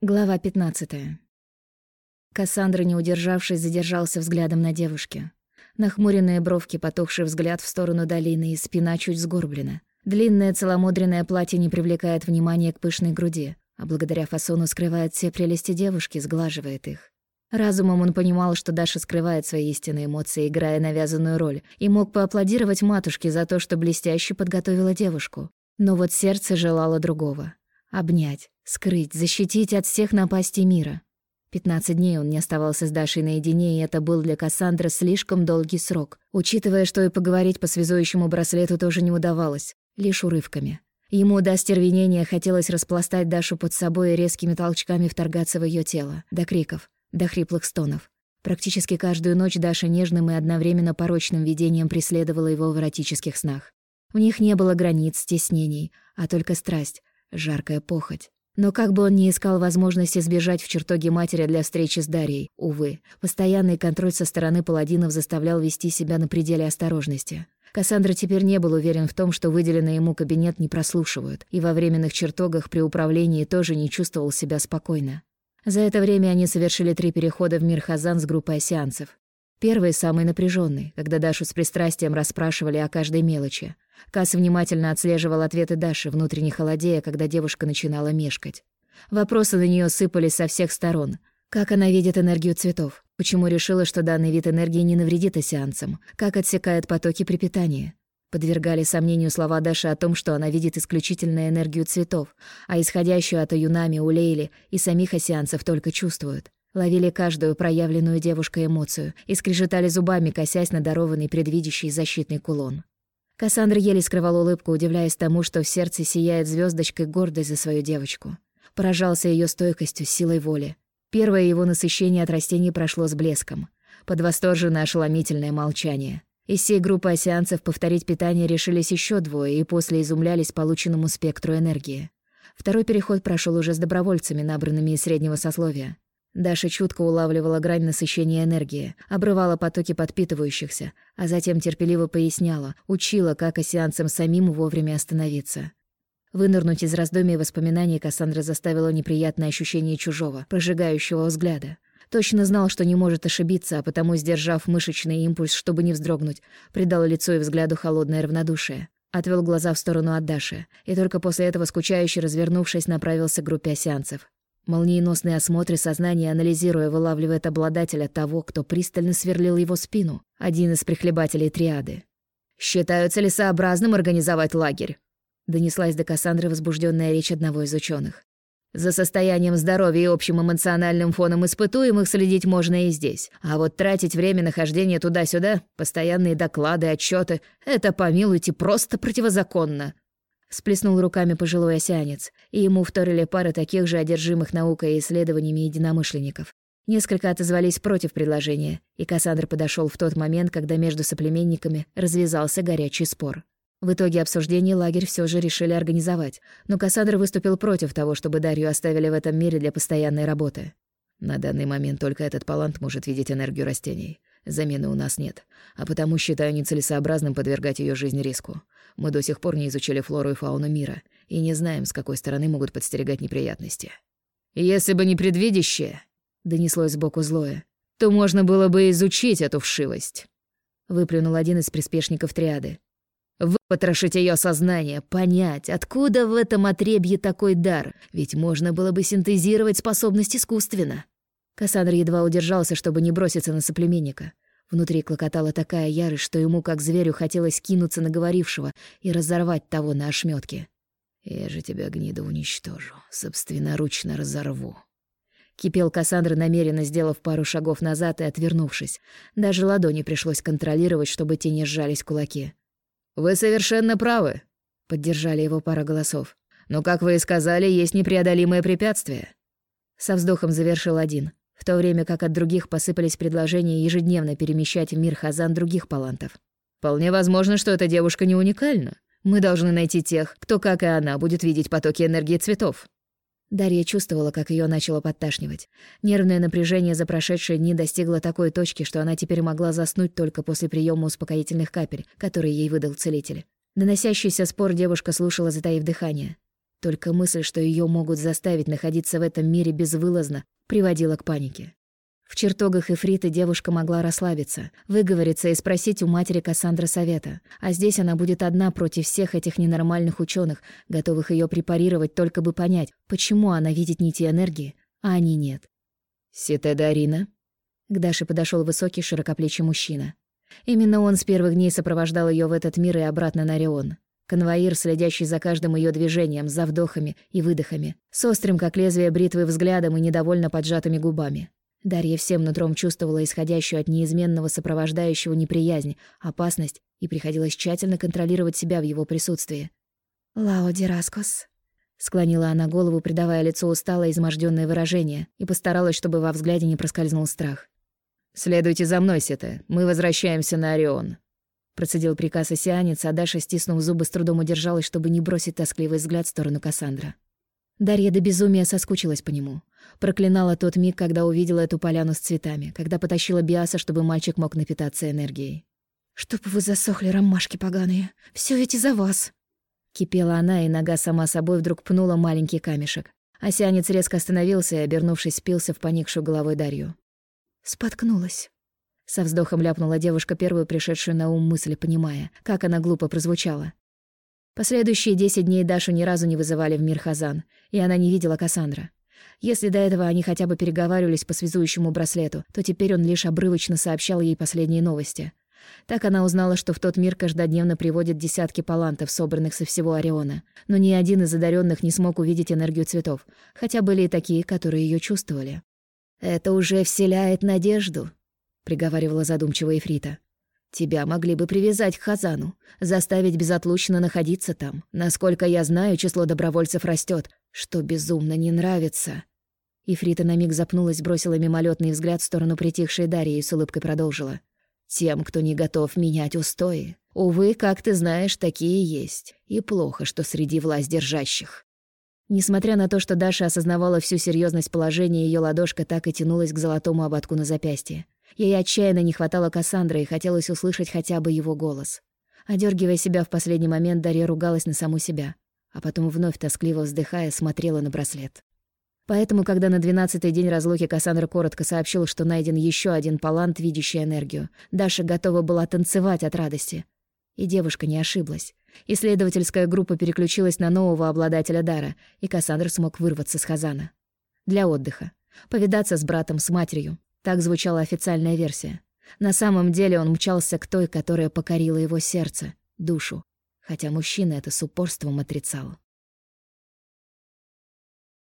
Глава 15. Кассандра, не удержавшись, задержался взглядом на девушке. Нахмуренные бровки, потухший взгляд в сторону долины и спина чуть сгорблена. Длинное целомудренное платье не привлекает внимания к пышной груди, а благодаря фасону скрывает все прелести девушки, сглаживает их. Разумом он понимал, что Даша скрывает свои истинные эмоции, играя навязанную роль, и мог поаплодировать матушке за то, что блестяще подготовила девушку. Но вот сердце желало другого. Обнять, скрыть, защитить от всех напастей мира. Пятнадцать дней он не оставался с Дашей наедине, и это был для Кассандры слишком долгий срок, учитывая, что и поговорить по связующему браслету тоже не удавалось, лишь урывками. Ему до стервенения хотелось распластать Дашу под собой и резкими толчками вторгаться в ее тело, до криков, до хриплых стонов. Практически каждую ночь Даша нежным и одновременно порочным видением преследовала его в эротических снах. В них не было границ, стеснений, а только страсть, жаркая похоть. Но как бы он ни искал возможности сбежать в чертоге матери для встречи с Дарьей, увы, постоянный контроль со стороны паладинов заставлял вести себя на пределе осторожности. Кассандра теперь не был уверен в том, что выделенный ему кабинет не прослушивают, и во временных чертогах при управлении тоже не чувствовал себя спокойно. За это время они совершили три перехода в мир Хазан с группой сеансов. Первый самый напряженный, когда Дашу с пристрастием расспрашивали о каждой мелочи. Касс внимательно отслеживал ответы Даши, внутренне холодея, когда девушка начинала мешкать. Вопросы на нее сыпались со всех сторон. Как она видит энергию цветов? Почему решила, что данный вид энергии не навредит осеанцам? Как отсекает потоки при питании? Подвергали сомнению слова Даши о том, что она видит исключительно энергию цветов, а исходящую от Аюнами, Улейли и самих осеанцев только чувствуют. Ловили каждую проявленную девушкой эмоцию и скрежетали зубами, косясь на дарованный предвидящий защитный кулон. Кассандра еле скрывал улыбку, удивляясь тому, что в сердце сияет звездочкой гордость за свою девочку. Поражался ее стойкостью, силой воли. Первое его насыщение от растений прошло с блеском. Под восторженное ошеломительное молчание. Из всей группы осеанцев повторить питание решились еще двое и после изумлялись полученному спектру энергии. Второй переход прошел уже с добровольцами, набранными из среднего сословия. Даша чутко улавливала грань насыщения энергии, обрывала потоки подпитывающихся, а затем терпеливо поясняла, учила, как осеанцам самим вовремя остановиться. Вынырнуть из раздумий воспоминаний Кассандра заставила неприятное ощущение чужого, прожигающего взгляда. Точно знал, что не может ошибиться, а потому, сдержав мышечный импульс, чтобы не вздрогнуть, придал лицу и взгляду холодное равнодушие. Отвел глаза в сторону от Даши, и только после этого, скучающе развернувшись, направился к группе осеанцев. Молниеносный осмотр сознания, анализируя, вылавливает обладателя того, кто пристально сверлил его спину, один из прихлебателей триады. «Считаю целесообразным организовать лагерь», — донеслась до Кассандры возбужденная речь одного из ученых. «За состоянием здоровья и общим эмоциональным фоном испытуемых следить можно и здесь. А вот тратить время нахождения туда-сюда, постоянные доклады, отчеты — это, помилуйте, просто противозаконно. Сплеснул руками пожилой осянец, и ему вторили пары таких же одержимых наукой и исследованиями единомышленников. Несколько отозвались против предложения, и Кассандр подошел в тот момент, когда между соплеменниками развязался горячий спор. В итоге обсуждения лагерь все же решили организовать, но Кассандр выступил против того, чтобы Дарью оставили в этом мире для постоянной работы. На данный момент только этот палант может видеть энергию растений. Замены у нас нет, а потому считаю нецелесообразным подвергать ее жизнь риску. Мы до сих пор не изучили флору и фауну мира и не знаем, с какой стороны могут подстерегать неприятности. «Если бы не предвидящее», — донеслось сбоку злое, «то можно было бы изучить эту вшивость», — выплюнул один из приспешников триады. «Выпотрошить ее сознание, понять, откуда в этом отребье такой дар, ведь можно было бы синтезировать способность искусственно». Кассандр едва удержался, чтобы не броситься на соплеменника. Внутри клокотала такая ярость, что ему, как зверю, хотелось кинуться на говорившего и разорвать того на ошметке. «Я же тебя, гнида, уничтожу, собственноручно разорву». Кипел Кассандра, намеренно сделав пару шагов назад и отвернувшись. Даже ладони пришлось контролировать, чтобы те не сжались кулаки. «Вы совершенно правы», — поддержали его пара голосов. «Но, как вы и сказали, есть непреодолимое препятствие». Со вздохом завершил один в то время как от других посыпались предложения ежедневно перемещать в мир Хазан других палантов. «Вполне возможно, что эта девушка не уникальна. Мы должны найти тех, кто, как и она, будет видеть потоки энергии цветов». Дарья чувствовала, как ее начало подташнивать. Нервное напряжение за прошедшие дни достигло такой точки, что она теперь могла заснуть только после приема успокоительных капель, которые ей выдал целитель. Доносящийся спор девушка слушала, затаив дыхание. Только мысль, что ее могут заставить находиться в этом мире безвылазно, приводила к панике. В чертогах Эфриты девушка могла расслабиться, выговориться и спросить у матери Кассандра совета. А здесь она будет одна против всех этих ненормальных ученых, готовых ее препарировать только бы понять, почему она видит нити энергии, а они нет. «Ситедарина?» К Даше подошел высокий широкоплечий мужчина. Именно он с первых дней сопровождал ее в этот мир и обратно на Орион. Конвоир, следящий за каждым ее движением, за вдохами и выдохами, с острым, как лезвие бритвы, взглядом и недовольно поджатыми губами. Дарья всем нутром чувствовала исходящую от неизменного сопровождающего неприязнь, опасность, и приходилось тщательно контролировать себя в его присутствии. «Лао Дираскос», — склонила она голову, придавая лицу усталое измождённое выражение, и постаралась, чтобы во взгляде не проскользнул страх. «Следуйте за мной, Сете, мы возвращаемся на Орион», — процедил приказ осянец, а Даша, стиснув зубы, с трудом удержалась, чтобы не бросить тоскливый взгляд в сторону Кассандра. Дарья до безумия соскучилась по нему. Проклинала тот миг, когда увидела эту поляну с цветами, когда потащила Биаса, чтобы мальчик мог напитаться энергией. «Чтоб вы засохли, ромашки поганые! Все ведь из-за вас!» Кипела она, и нога сама собой вдруг пнула маленький камешек. Осянец резко остановился и, обернувшись, спился в поникшую головой Дарью. Споткнулась. Со вздохом ляпнула девушка первую пришедшую на ум мысль, понимая, как она глупо прозвучала. Последующие десять дней Дашу ни разу не вызывали в мир Хазан, и она не видела Кассандра. Если до этого они хотя бы переговаривались по связующему браслету, то теперь он лишь обрывочно сообщал ей последние новости. Так она узнала, что в тот мир каждодневно приводят десятки палантов, собранных со всего Ориона. Но ни один из одаренных не смог увидеть энергию цветов, хотя были и такие, которые ее чувствовали. «Это уже вселяет надежду», — приговаривала задумчиво Эфрита. Тебя могли бы привязать к Хазану, заставить безотлучно находиться там. Насколько я знаю, число добровольцев растет, что безумно не нравится». Ифрита на миг запнулась, бросила мимолетный взгляд в сторону притихшей Дарьи и с улыбкой продолжила. «Тем, кто не готов менять устои. Увы, как ты знаешь, такие есть. И плохо, что среди власть держащих». Несмотря на то, что Даша осознавала всю серьезность положения, ее ладошка так и тянулась к золотому ободку на запястье. Ей отчаянно не хватало Кассандра и хотелось услышать хотя бы его голос. Одергивая себя в последний момент, Дарья ругалась на саму себя, а потом вновь тоскливо вздыхая смотрела на браслет. Поэтому, когда на двенадцатый день разлуки Кассандра коротко сообщил, что найден еще один палант, видящий энергию, Даша готова была танцевать от радости. И девушка не ошиблась. Исследовательская группа переключилась на нового обладателя дара, и Кассандр смог вырваться с Хазана. Для отдыха. Повидаться с братом, с матерью, так звучала официальная версия. На самом деле он мчался к той, которая покорила его сердце, душу, хотя мужчина это с упорством отрицал.